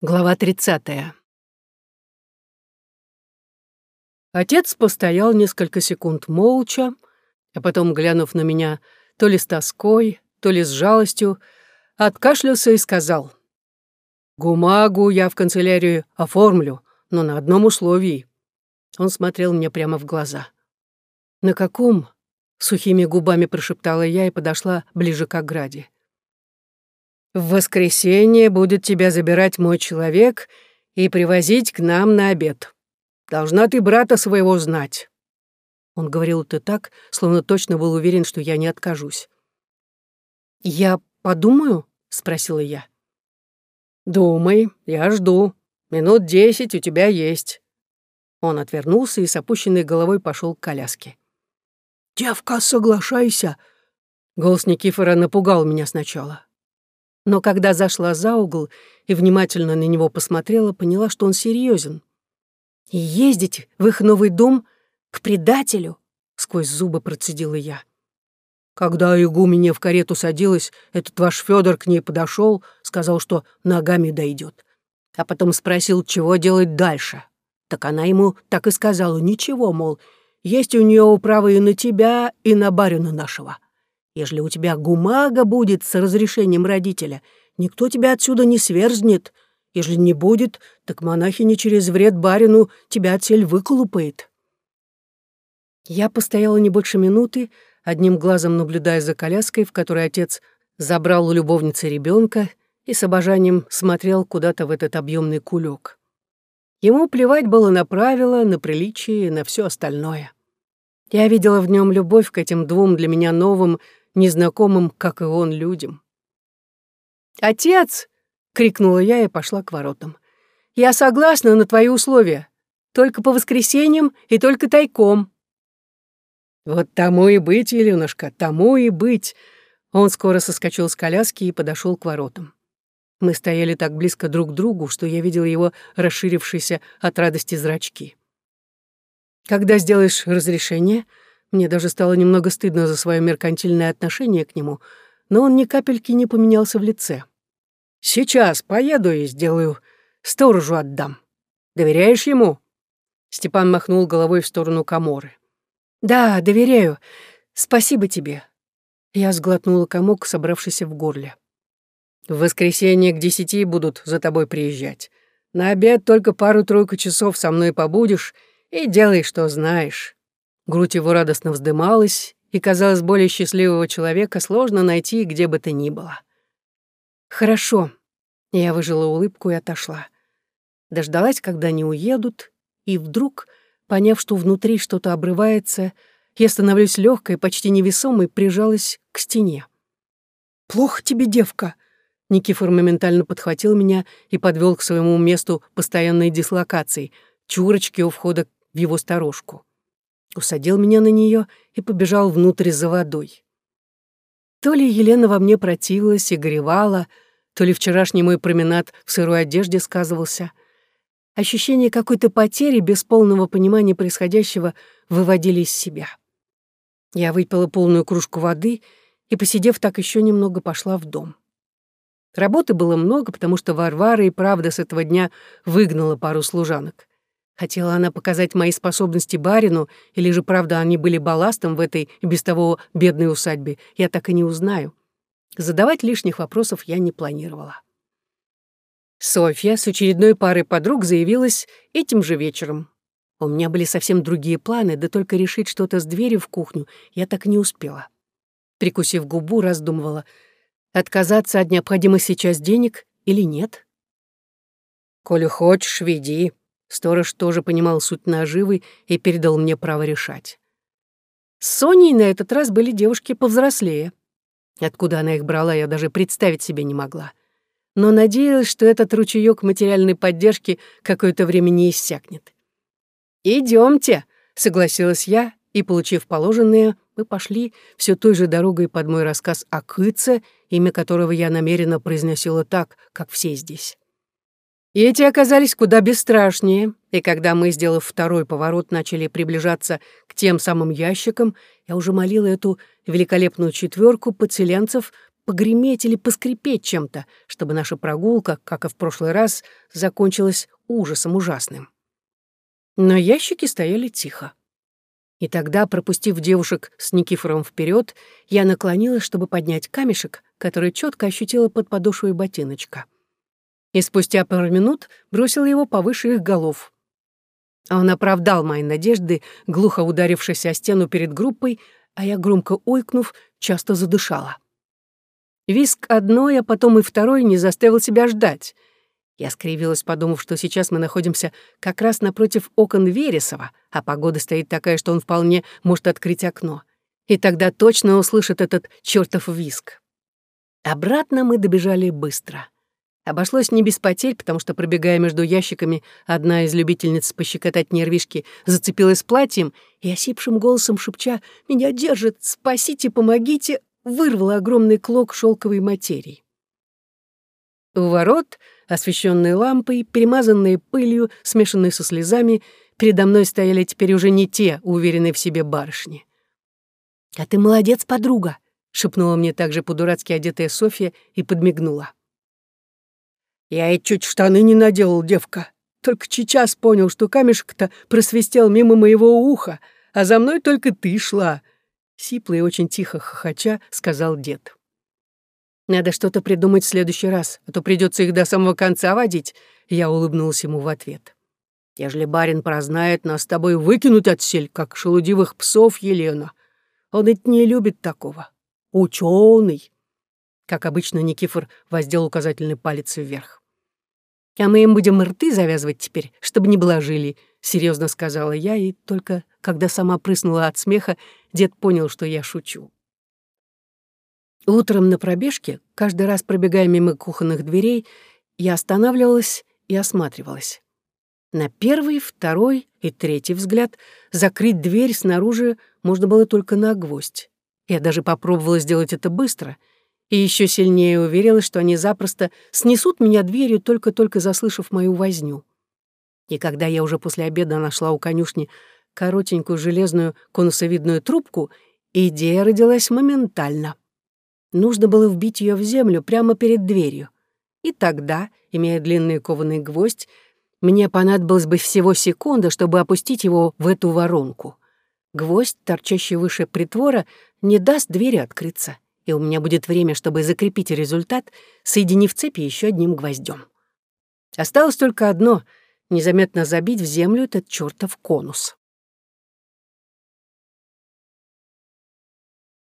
Глава 30. Отец постоял несколько секунд молча, а потом, глянув на меня то ли с тоской, то ли с жалостью, откашлялся и сказал, «Гумагу я в канцелярию оформлю, но на одном условии». Он смотрел мне прямо в глаза. «На каком?» — сухими губами прошептала я и подошла ближе к ограде. В воскресенье будет тебя забирать мой человек и привозить к нам на обед. Должна ты брата своего знать». Он говорил это так, словно точно был уверен, что я не откажусь. «Я подумаю?» — спросила я. «Думай, я жду. Минут десять у тебя есть». Он отвернулся и с опущенной головой пошел к коляске. «Девка, соглашайся!» Голос Никифора напугал меня сначала но когда зашла за угол и внимательно на него посмотрела, поняла, что он серьезен. «И ездить в их новый дом к предателю?» — сквозь зубы процедила я. Когда игуменья в карету садилась, этот ваш Федор к ней подошел, сказал, что ногами дойдет, а потом спросил, чего делать дальше. Так она ему так и сказала, ничего, мол, есть у нее управа и на тебя, и на барина нашего. Ежели у тебя гумага будет с разрешением родителя, никто тебя отсюда не сверзнет. Ежели не будет, так монахиня через вред барину тебя отсель выколупает. Я постояла не больше минуты, одним глазом наблюдая за коляской, в которой отец забрал у любовницы ребенка и с обожанием смотрел куда-то в этот объемный кулек. Ему плевать было на правила, на приличие и на все остальное. Я видела в нем любовь к этим двум для меня новым, незнакомым, как и он, людям. «Отец!» — крикнула я и пошла к воротам. «Я согласна на твои условия. Только по воскресеньям и только тайком». «Вот тому и быть, Еленушка, тому и быть!» Он скоро соскочил с коляски и подошел к воротам. Мы стояли так близко друг к другу, что я видела его расширившиеся от радости зрачки. «Когда сделаешь разрешение?» Мне даже стало немного стыдно за свое меркантильное отношение к нему, но он ни капельки не поменялся в лице. «Сейчас поеду и сделаю. Сторожу отдам. Доверяешь ему?» Степан махнул головой в сторону коморы. «Да, доверяю. Спасибо тебе». Я сглотнула комок, собравшийся в горле. «В воскресенье к десяти будут за тобой приезжать. На обед только пару-тройку часов со мной побудешь и делай, что знаешь. Грудь его радостно вздымалась, и, казалось, более счастливого человека сложно найти где бы то ни было. «Хорошо». Я выжила улыбку и отошла. Дождалась, когда они уедут, и вдруг, поняв, что внутри что-то обрывается, я становлюсь легкой, почти невесомой, прижалась к стене. «Плохо тебе, девка!» Никифор моментально подхватил меня и подвел к своему месту постоянной дислокации, чурочки у входа в его сторожку усадил меня на нее и побежал внутрь за водой. То ли Елена во мне противилась и горевала, то ли вчерашний мой променад в сырой одежде сказывался. Ощущение какой-то потери без полного понимания происходящего выводили из себя. Я выпила полную кружку воды и, посидев так еще немного, пошла в дом. Работы было много, потому что Варвара и правда с этого дня выгнала пару служанок. Хотела она показать мои способности барину, или же, правда, они были балластом в этой без того бедной усадьбе, я так и не узнаю. Задавать лишних вопросов я не планировала. Софья с очередной парой подруг заявилась этим же вечером. У меня были совсем другие планы, да только решить что-то с дверью в кухню я так не успела. Прикусив губу, раздумывала, отказаться от необходимых сейчас денег или нет. «Коли хочешь, веди», Сторож тоже понимал суть наживы и передал мне право решать. С Соней на этот раз были девушки повзрослее. Откуда она их брала, я даже представить себе не могла. Но надеялась, что этот ручеёк материальной поддержки какое-то время не иссякнет. Идемте, согласилась я, и, получив положенное, мы пошли все той же дорогой под мой рассказ о Кыце, имя которого я намеренно произносила так, как все здесь. И эти оказались куда бесстрашнее, и когда мы, сделав второй поворот, начали приближаться к тем самым ящикам, я уже молила эту великолепную четверку подселенцев погреметь или поскрипеть чем-то, чтобы наша прогулка, как и в прошлый раз, закончилась ужасом ужасным. Но ящики стояли тихо. И тогда, пропустив девушек с Никифором вперед, я наклонилась, чтобы поднять камешек, который четко ощутила под подошвой ботиночка. И спустя пару минут бросила его повыше их голов. Он оправдал мои надежды, глухо ударившись о стену перед группой, а я, громко ойкнув, часто задышала. Виск одной, а потом и второй не заставил себя ждать. Я скривилась, подумав, что сейчас мы находимся как раз напротив окон Вересова, а погода стоит такая, что он вполне может открыть окно. И тогда точно услышит этот чертов виск. Обратно мы добежали быстро. Обошлось не без потерь, потому что, пробегая между ящиками, одна из любительниц пощекотать нервишки зацепилась платьем и осипшим голосом шепча «Меня держит! Спасите, помогите!» вырвала огромный клок шелковой материи. У ворот, освещенные лампой, перемазанные пылью, смешанные со слезами, передо мной стояли теперь уже не те уверенные в себе барышни. «А ты молодец, подруга!» — шепнула мне также по-дурацки одетая Софья и подмигнула. «Я и чуть штаны не наделал, девка. Только сейчас понял, что камешек-то просвистел мимо моего уха, а за мной только ты шла», Сипло и очень тихо хохоча сказал дед. «Надо что-то придумать в следующий раз, а то придется их до самого конца водить», я улыбнулась ему в ответ. «Ежели барин прознает, нас с тобой выкинуть отсель, как шелудивых псов Елена. Он ведь не любит такого. Ученый!» Как обычно, Никифор воздел указательный палец вверх. «А мы им будем рты завязывать теперь, чтобы не блажили», — серьезно сказала я, и только когда сама прыснула от смеха, дед понял, что я шучу. Утром на пробежке, каждый раз пробегая мимо кухонных дверей, я останавливалась и осматривалась. На первый, второй и третий взгляд закрыть дверь снаружи можно было только на гвоздь. Я даже попробовала сделать это быстро и еще сильнее уверилась, что они запросто снесут меня дверью, только-только заслышав мою возню. И когда я уже после обеда нашла у конюшни коротенькую железную конусовидную трубку, идея родилась моментально. Нужно было вбить ее в землю прямо перед дверью. И тогда, имея длинный кованый гвоздь, мне понадобилось бы всего секунда, чтобы опустить его в эту воронку. Гвоздь, торчащий выше притвора, не даст двери открыться, и у меня будет время, чтобы закрепить результат, соединив цепи еще одним гвоздем. Осталось только одно — незаметно забить в землю этот чертов конус.